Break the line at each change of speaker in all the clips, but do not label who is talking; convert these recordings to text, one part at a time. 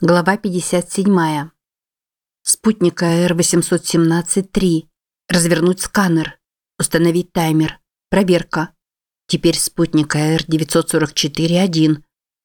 Глава 57. Спутник АР-817-3. Развернуть сканер. Установить таймер. Проверка. Теперь спутник АР-944-1.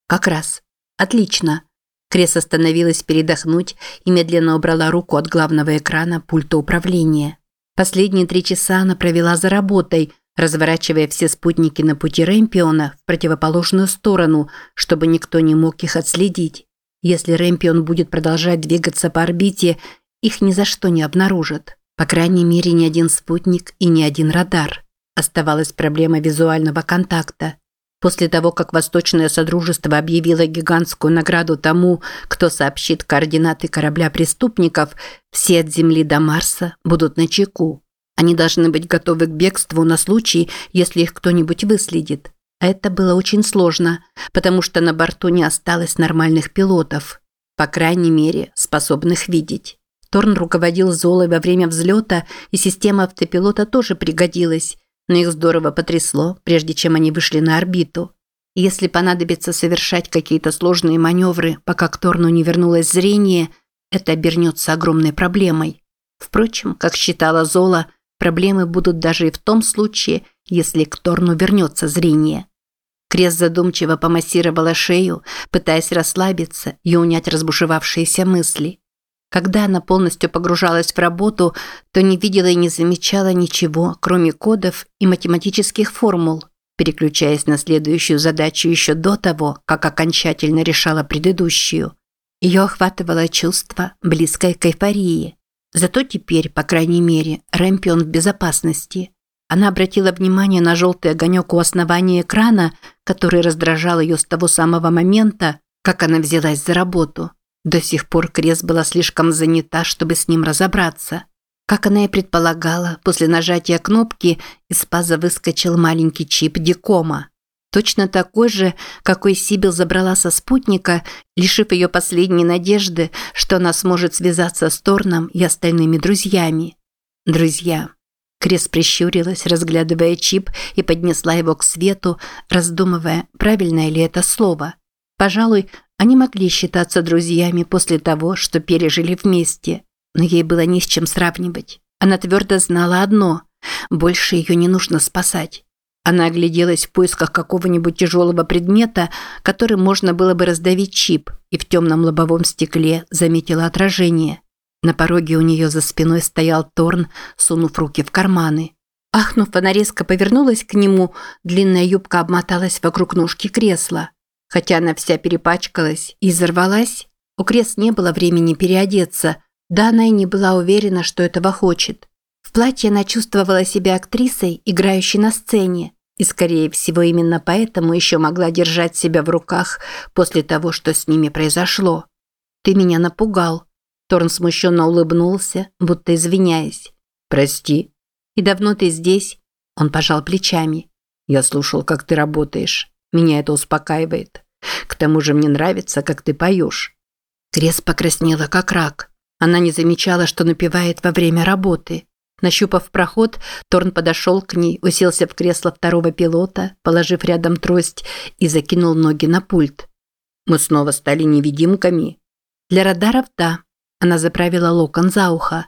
Как раз. Отлично. Крес остановилась передохнуть и медленно убрала руку от главного экрана пульта управления. Последние три часа она провела за работой, разворачивая все спутники на пути Рэмпиона в противоположную сторону, чтобы никто не мог их отследить. Если Рэмпион будет продолжать двигаться по орбите, их ни за что не обнаружат. По крайней мере, ни один спутник и ни один радар. Оставалась проблема визуального контакта. После того, как Восточное Содружество объявило гигантскую награду тому, кто сообщит координаты корабля преступников, все от Земли до Марса будут на чеку. Они должны быть готовы к бегству на случай, если их кто-нибудь выследит. Это было очень сложно, потому что на борту не осталось нормальных пилотов, по крайней мере, способных видеть. Торн руководил Золой во время взлета, и система автопилота тоже пригодилась, но их здорово потрясло, прежде чем они вышли на орбиту. Если понадобится совершать какие-то сложные маневры, пока к Торну не вернулось зрение, это обернется огромной проблемой. Впрочем, как считала Зола, проблемы будут даже и в том случае, если к Торну вернется зрение. Крес задумчиво помассировала шею, пытаясь расслабиться и унять разбушевавшиеся мысли. Когда она полностью погружалась в работу, то не видела и не замечала ничего, кроме кодов и математических формул, переключаясь на следующую задачу еще до того, как окончательно решала предыдущую. Ее охватывало чувство, близкое к эйфории. Зато теперь, по крайней мере, Рэмпион в безопасности – она обратила внимание на желтый огонек у основания экрана, который раздражал ее с того самого момента, как она взялась за работу. До сих пор Крес была слишком занята, чтобы с ним разобраться. Как она и предполагала, после нажатия кнопки из паза выскочил маленький чип Дикома. Точно такой же, какой Сибил забрала со спутника, лишив ее последней надежды, что она сможет связаться с Торном и остальными друзьями. Друзья. Крес прищурилась, разглядывая чип, и поднесла его к свету, раздумывая, правильное ли это слово. Пожалуй, они могли считаться друзьями после того, что пережили вместе, но ей было ни с чем сравнивать. Она твердо знала одно – больше ее не нужно спасать. Она огляделась в поисках какого-нибудь тяжелого предмета, которым можно было бы раздавить чип, и в темном лобовом стекле заметила отражение – на пороге у нее за спиной стоял Торн, сунув руки в карманы. Ахнув, она резко повернулась к нему, длинная юбка обмоталась вокруг ножки кресла. Хотя она вся перепачкалась и взорвалась, у Крес не было времени переодеться, да она и не была уверена, что этого хочет. В платье она чувствовала себя актрисой, играющей на сцене, и, скорее всего, именно поэтому еще могла держать себя в руках после того, что с ними произошло. «Ты меня напугал», Торн смущенно улыбнулся, будто извиняясь. «Прости». «И давно ты здесь?» Он пожал плечами. «Я слушал, как ты работаешь. Меня это успокаивает. К тому же мне нравится, как ты поешь». Крес покраснела, как рак. Она не замечала, что напевает во время работы. Нащупав проход, Торн подошел к ней, уселся в кресло второго пилота, положив рядом трость и закинул ноги на пульт. «Мы снова стали невидимками?» «Для радаров – да», она заправила локон за ухо.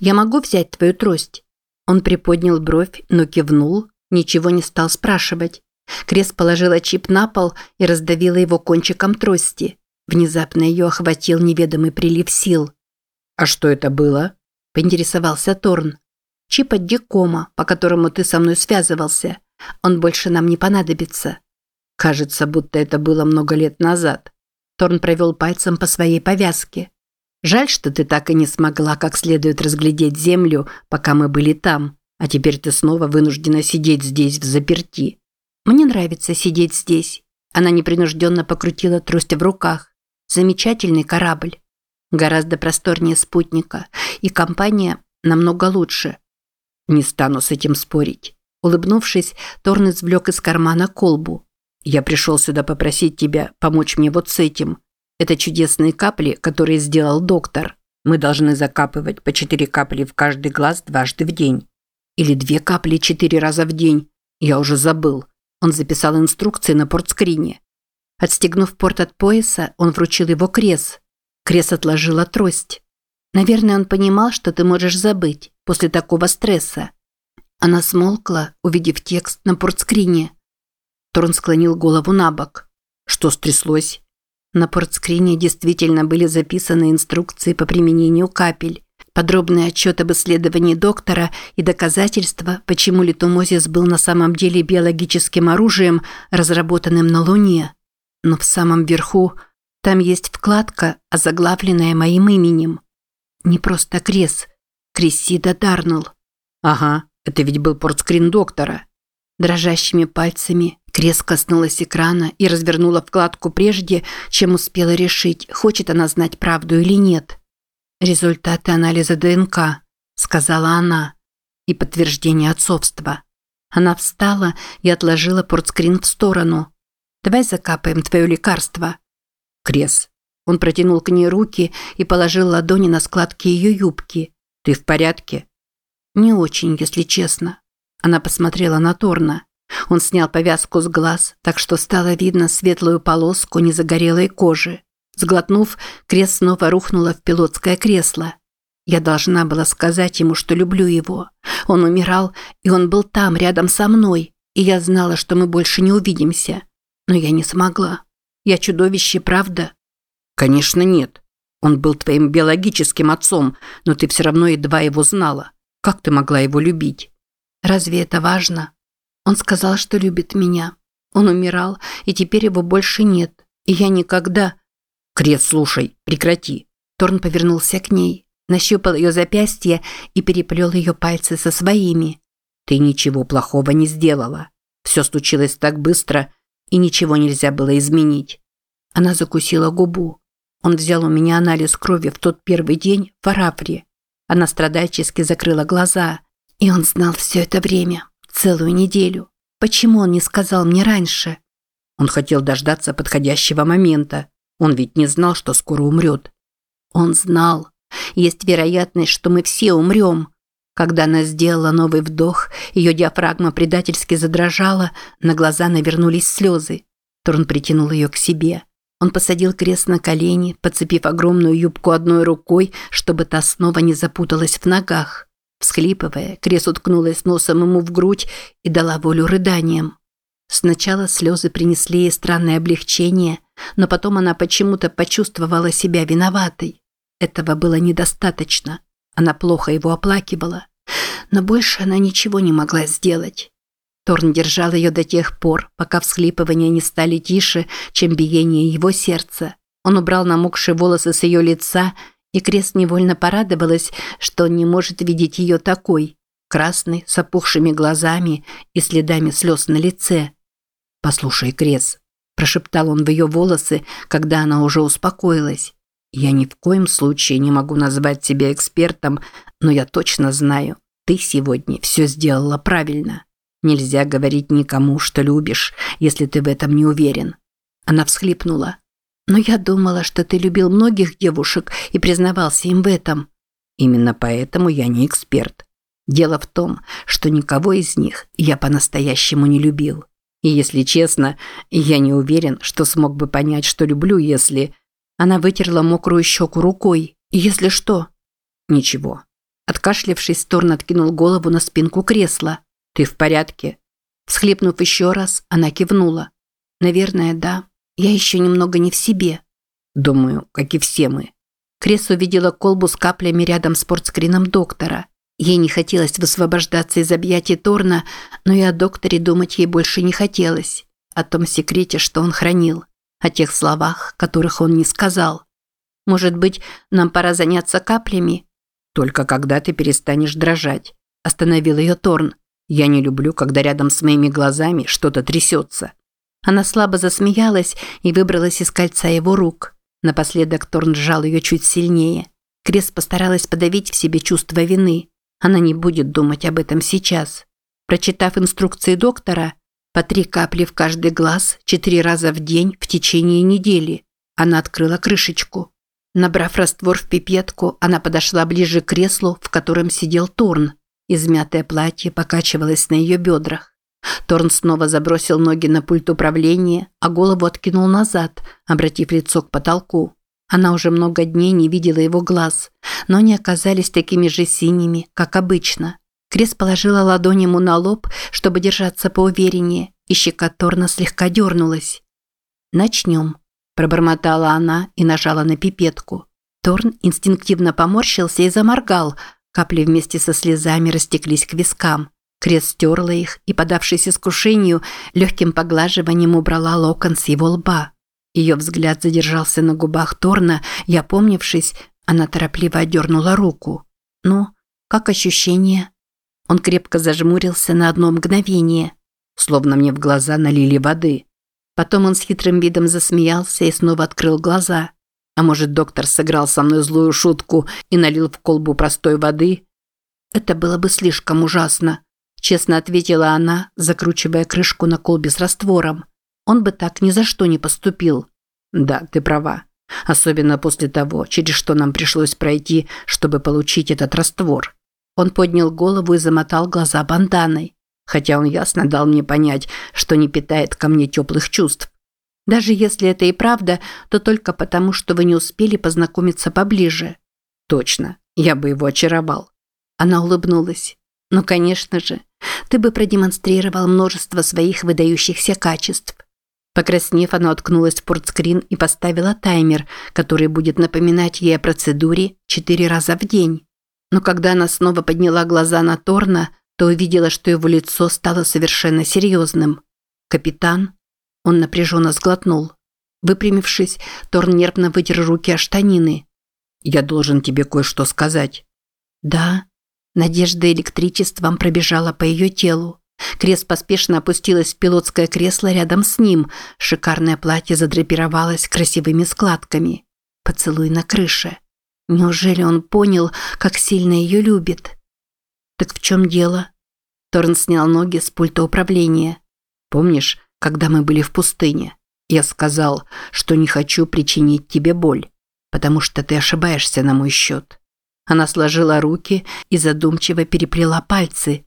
«Я могу взять твою трость?» Он приподнял бровь, но кивнул, ничего не стал спрашивать. Крес положила чип на пол и раздавила его кончиком трости. Внезапно ее охватил неведомый прилив сил. «А что это было?» – поинтересовался Торн. «Чип от Дикома, по которому ты со мной связывался. Он больше нам не понадобится». Кажется, будто это было много лет назад. Торн провел пальцем по своей повязке. Жаль, что ты так и не смогла как следует разглядеть землю, пока мы были там, а теперь ты снова вынуждена сидеть здесь в заперти. Мне нравится сидеть здесь. Она непринужденно покрутила трость в руках. Замечательный корабль. Гораздо просторнее спутника. И компания намного лучше. Не стану с этим спорить. Улыбнувшись, Торн извлек из кармана колбу. Я пришел сюда попросить тебя помочь мне вот с этим. Это чудесные капли, которые сделал доктор. Мы должны закапывать по четыре капли в каждый глаз дважды в день. Или две капли четыре раза в день. Я уже забыл. Он записал инструкции на портскрине. Отстегнув порт от пояса, он вручил его Крес. Крес отложила трость. Наверное, он понимал, что ты можешь забыть после такого стресса. Она смолкла, увидев текст на портскрине. Торн склонил голову на бок. Что стряслось? На портскрине действительно были записаны инструкции по применению капель, подробный отчет об исследовании доктора и доказательства, почему литумозис был на самом деле биологическим оружием, разработанным на Луне. Но в самом верху там есть вкладка, озаглавленная моим именем. Не просто Крес, Крессида Дарнелл. Ага, это ведь был портскрин доктора. Дрожащими пальцами Крес коснулась экрана и развернула вкладку прежде, чем успела решить, хочет она знать правду или нет. «Результаты анализа ДНК», – сказала она, – «и подтверждение отцовства». Она встала и отложила портскрин в сторону. «Давай закапаем твое лекарство». Крес. Он протянул к ней руки и положил ладони на складки ее юбки. «Ты в порядке?» «Не очень, если честно». Она посмотрела на Торна. Он снял повязку с глаз, так что стало видно светлую полоску незагорелой кожи. Сглотнув, Крес снова рухнула в пилотское кресло. Я должна была сказать ему, что люблю его. Он умирал, и он был там, рядом со мной, и я знала, что мы больше не увидимся. Но я не смогла. Я чудовище, правда? Конечно, нет. Он был твоим биологическим отцом, но ты все равно едва его знала. Как ты могла его любить? Разве это важно? Он сказал, что любит меня. Он умирал, и теперь его больше нет. И я никогда... Крес, слушай, прекрати. Торн повернулся к ней, нащупал ее запястье и переплел ее пальцы со своими. Ты ничего плохого не сделала. Все случилось так быстро, и ничего нельзя было изменить. Она закусила губу. Он взял у меня анализ крови в тот первый день в Арафре. Она страдальчески закрыла глаза. И он знал все это время, целую неделю. Почему он не сказал мне раньше? Он хотел дождаться подходящего момента. Он ведь не знал, что скоро умрет. Он знал. Есть вероятность, что мы все умрем. Когда она сделала новый вдох, ее диафрагма предательски задрожала, на глаза навернулись слезы. Торн притянул ее к себе. Он посадил крест на колени, подцепив огромную юбку одной рукой, чтобы та снова не запуталась в ногах. Всхлипывая, крест уткнулась носом ему в грудь и дала волю рыданиям. Сначала слезы принесли ей странное облегчение, но потом она почему-то почувствовала себя виноватой. Этого было недостаточно. Она плохо его оплакивала. Но больше она ничего не могла сделать. Торн держал ее до тех пор, пока всхлипывания не стали тише, чем биение его сердца. Он убрал намокшие волосы с ее лица, и Крест невольно порадовалась, что не может видеть ее такой, красной, с опухшими глазами и следами слез на лице. «Послушай, Крес», – прошептал он в ее волосы, когда она уже успокоилась. «Я ни в коем случае не могу назвать себя экспертом, но я точно знаю, ты сегодня все сделала правильно. Нельзя говорить никому, что любишь, если ты в этом не уверен». Она всхлипнула. «Но я думала, что ты любил многих девушек и признавался им в этом». «Именно поэтому я не эксперт. Дело в том, что никого из них я по-настоящему не любил. И если честно, я не уверен, что смог бы понять, что люблю, если... Она вытерла мокрую щеку рукой. Если что? Ничего. Откашлявшись, Торн откинул голову на спинку кресла. «Ты в порядке?» Всхлипнув еще раз, она кивнула. «Наверное, да. Я еще немного не в себе». «Думаю, как и все мы». Крес увидела колбу с каплями рядом с портскрином доктора. Ей не хотелось высвобождаться из объятий Торна, но и о докторе думать ей больше не хотелось. О том секрете, что он хранил. О тех словах, которых он не сказал. «Может быть, нам пора заняться каплями?» «Только когда ты перестанешь дрожать», – остановил ее Торн. «Я не люблю, когда рядом с моими глазами что-то трясется». Она слабо засмеялась и выбралась из кольца его рук. Напоследок Торн сжал ее чуть сильнее. Крес постаралась подавить в себе чувство вины. Она не будет думать об этом сейчас. Прочитав инструкции доктора, по три капли в каждый глаз, четыре раза в день в течение недели, она открыла крышечку. Набрав раствор в пипетку, она подошла ближе к креслу, в котором сидел Торн. Измятое платье покачивалось на ее бедрах. Торн снова забросил ноги на пульт управления, а голову откинул назад, обратив лицо к потолку. Она уже много дней не видела его глаз, но они оказались такими же синими, как обычно. Крес положила ладонь ему на лоб, чтобы держаться поувереннее, и щека Торна слегка дернулась. «Начнем», – пробормотала она и нажала на пипетку. Торн инстинктивно поморщился и заморгал, капли вместе со слезами растеклись к вискам. Крес стерла их и, подавшись искушению, легким поглаживанием убрала локон с его лба. Ее взгляд задержался на губах Торна, и, опомнившись, она торопливо отдернула руку. «Ну, как ощущение?» Он крепко зажмурился на одно мгновение, словно мне в глаза налили воды. Потом он с хитрым видом засмеялся и снова открыл глаза. А может, доктор сыграл со мной злую шутку и налил в колбу простой воды? Это было бы слишком ужасно, честно ответила она, закручивая крышку на колбе с раствором. Он бы так ни за что не поступил. Да, ты права. Особенно после того, через что нам пришлось пройти, чтобы получить этот раствор. Он поднял голову и замотал глаза банданой, хотя он ясно дал мне понять, что не питает ко мне теплых чувств. Даже если это и правда, то только потому, что вы не успели познакомиться поближе. Точно, я бы его очаровал. Она улыбнулась. Ну, конечно же, ты бы продемонстрировал множество своих выдающихся качеств. Покраснев, она уткнулась в портскрин и поставила таймер, который будет напоминать ей о процедуре четыре раза в день. Но когда она снова подняла глаза на Торна, то увидела, что его лицо стало совершенно серьезным. «Капитан?» Он напряженно сглотнул. Выпрямившись, Торн нервно вытер руки о штанины. «Я должен тебе кое-что сказать». «Да». Надежда электричеством пробежала по ее телу. Крес поспешно опустилась в пилотское кресло рядом с ним. Шикарное платье задрапировалось красивыми складками. Поцелуй на крыше. Неужели он понял, как сильно ее любит? Так в чем дело? Торн снял ноги с пульта управления. Помнишь, когда мы были в пустыне? Я сказал, что не хочу причинить тебе боль, потому что ты ошибаешься на мой счет. Она сложила руки и задумчиво переплела пальцы,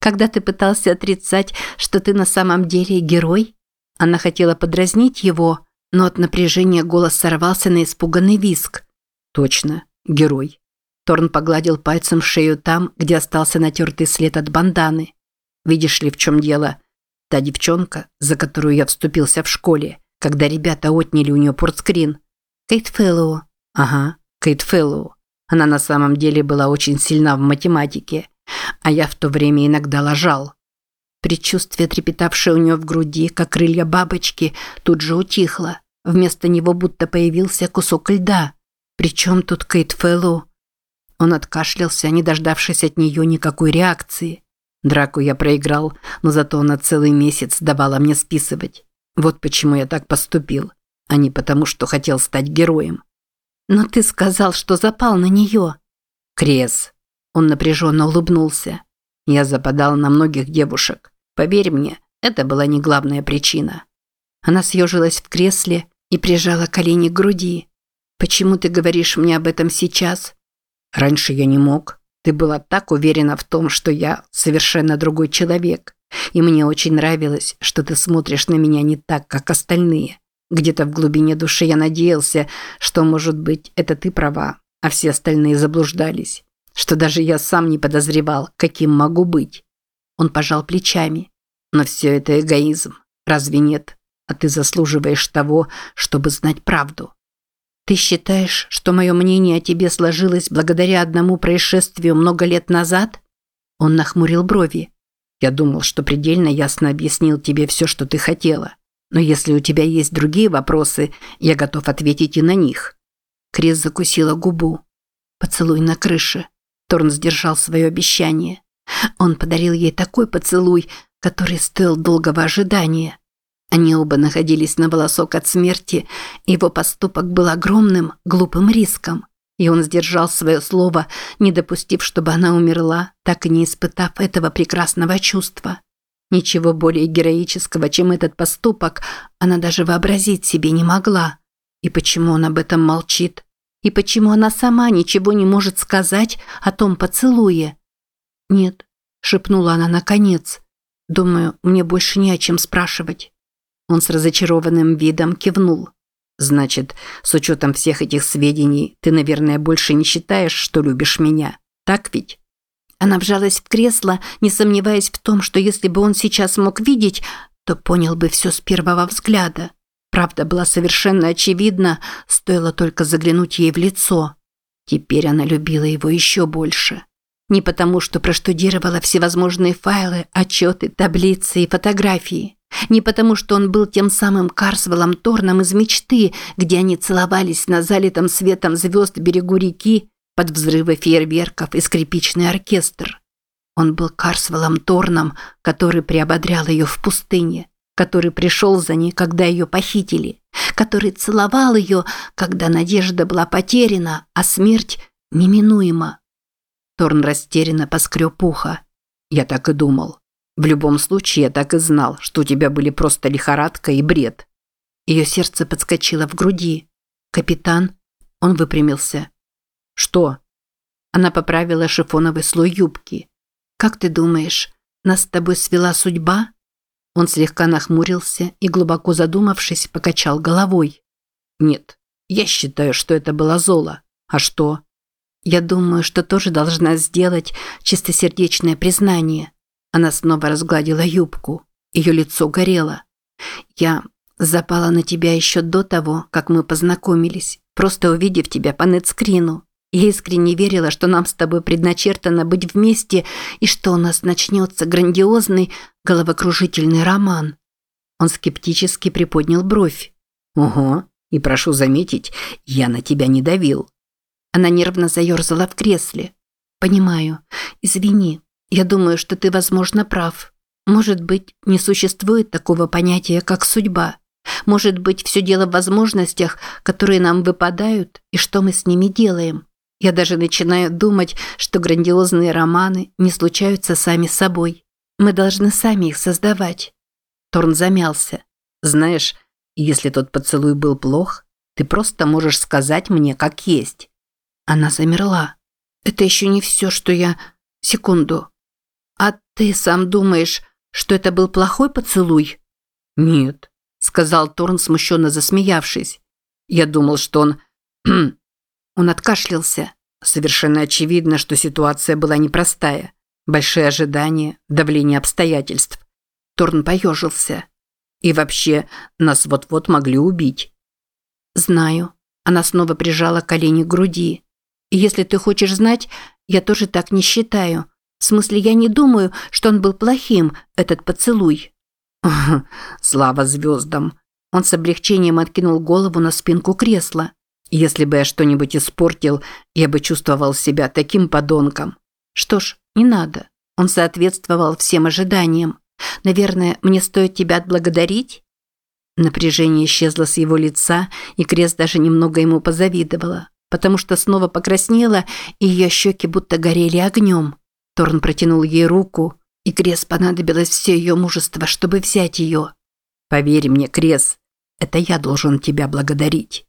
когда ты пытался отрицать, что ты на самом деле герой? Она хотела подразнить его, но от напряжения голос сорвался на испуганный виск. Точно, герой. Торн погладил пальцем шею там, где остался натертый след от банданы. Видишь ли, в чем дело? Та девчонка, за которую я вступился в школе, когда ребята отняли у нее портскрин. Кейт Фэллоу. Ага, Кейт Фэллоу. Она на самом деле была очень сильна в математике а я в то время иногда ложал. Предчувствие, трепетавшее у нее в груди, как крылья бабочки, тут же утихло. Вместо него будто появился кусок льда. Причем тут Кейт Фэллоу? Он откашлялся, не дождавшись от нее никакой реакции. Драку я проиграл, но зато она целый месяц давала мне списывать. Вот почему я так поступил, а не потому, что хотел стать героем. Но ты сказал, что запал на нее. Крес, он напряженно улыбнулся. Я западал на многих девушек. Поверь мне, это была не главная причина. Она съежилась в кресле и прижала колени к груди. «Почему ты говоришь мне об этом сейчас?» «Раньше я не мог. Ты была так уверена в том, что я совершенно другой человек. И мне очень нравилось, что ты смотришь на меня не так, как остальные. Где-то в глубине души я надеялся, что, может быть, это ты права, а все остальные заблуждались что даже я сам не подозревал, каким могу быть. Он пожал плечами. Но все это эгоизм. Разве нет? А ты заслуживаешь того, чтобы знать правду. Ты считаешь, что мое мнение о тебе сложилось благодаря одному происшествию много лет назад? Он нахмурил брови. Я думал, что предельно ясно объяснил тебе все, что ты хотела. Но если у тебя есть другие вопросы, я готов ответить и на них. Крис закусила губу. Поцелуй на крыше. Торн сдержал свое обещание. Он подарил ей такой поцелуй, который стоил долгого ожидания. Они оба находились на волосок от смерти, его поступок был огромным, глупым риском. И он сдержал свое слово, не допустив, чтобы она умерла, так и не испытав этого прекрасного чувства. Ничего более героического, чем этот поступок, она даже вообразить себе не могла. И почему он об этом молчит? И почему она сама ничего не может сказать о том поцелуе? «Нет», – шепнула она наконец. «Думаю, мне больше не о чем спрашивать». Он с разочарованным видом кивнул. Значит, с учетом всех этих сведений, ты, наверное, больше не считаешь, что любишь меня. Так ведь? Она вжалась в кресло, не сомневаясь в том, что если бы он сейчас мог видеть, то понял бы все с первого взгляда. Правда была совершенно очевидна, стоило только заглянуть ей в лицо. Теперь она любила его еще больше. Не потому, что проштудировала всевозможные файлы, отчеты, таблицы и фотографии. Не потому, что он был тем самым Карсвеллом Торном из мечты, где они целовались на залитом светом звезд берегу реки под взрывы фейерверков и скрипичный оркестр. Он был Карсвеллом Торном, который приободрял ее в пустыне, который пришел за ней, когда ее похитили, который целовал ее, когда надежда была потеряна, а смерть неминуема. Торн растерянно поскреб ухо. «Я так и думал. В любом случае, я так и знал, что у тебя были просто лихорадка и бред». Ее сердце подскочило в груди. «Капитан?» Он выпрямился. «Что?» Она поправила шифоновый слой юбки. «Как ты думаешь, нас с тобой свела судьба?» Он слегка нахмурился и, глубоко задумавшись, покачал головой. «Нет, я считаю, что это было золо. А что?» «Я думаю, что тоже должна сделать чистосердечное признание». Она снова разгладила юбку. Ее лицо горело. «Я запала на тебя еще до того, как мы познакомились, просто увидев тебя по нетскрину. Я искренне верила, что нам с тобой предначертано быть вместе и что у нас начнется грандиозный головокружительный роман. Он скептически приподнял бровь. Ого, и прошу заметить, я на тебя не давил. Она нервно заерзала в кресле. Понимаю. Извини. Я думаю, что ты, возможно, прав. Может быть, не существует такого понятия, как судьба. Может быть, все дело в возможностях, которые нам выпадают, и что мы с ними делаем. Я даже начинаю думать, что грандиозные романы не случаются сами собой. Мы должны сами их создавать. Торн замялся. Знаешь, если тот поцелуй был плох, ты просто можешь сказать мне, как есть. Она замерла. Это еще не все, что я... Секунду. А ты сам думаешь, что это был плохой поцелуй? Нет, сказал Торн, смущенно засмеявшись. Я думал, что он... он откашлялся. Совершенно очевидно, что ситуация была непростая. Большие ожидания, давление обстоятельств. Торн поежился. И вообще, нас вот-вот могли убить. Знаю. Она снова прижала колени к груди. И если ты хочешь знать, я тоже так не считаю. В смысле, я не думаю, что он был плохим, этот поцелуй. Слава звездам. Он с облегчением откинул голову на спинку кресла. Если бы я что-нибудь испортил, я бы чувствовал себя таким подонком. Что ж, не надо. Он соответствовал всем ожиданиям. Наверное, мне стоит тебя отблагодарить? Напряжение исчезло с его лица, и Крест даже немного ему позавидовала, потому что снова покраснела, и ее щеки будто горели огнем. Торн протянул ей руку, и Крес понадобилось все ее мужество, чтобы взять ее. «Поверь мне, Крес, это я должен тебя благодарить».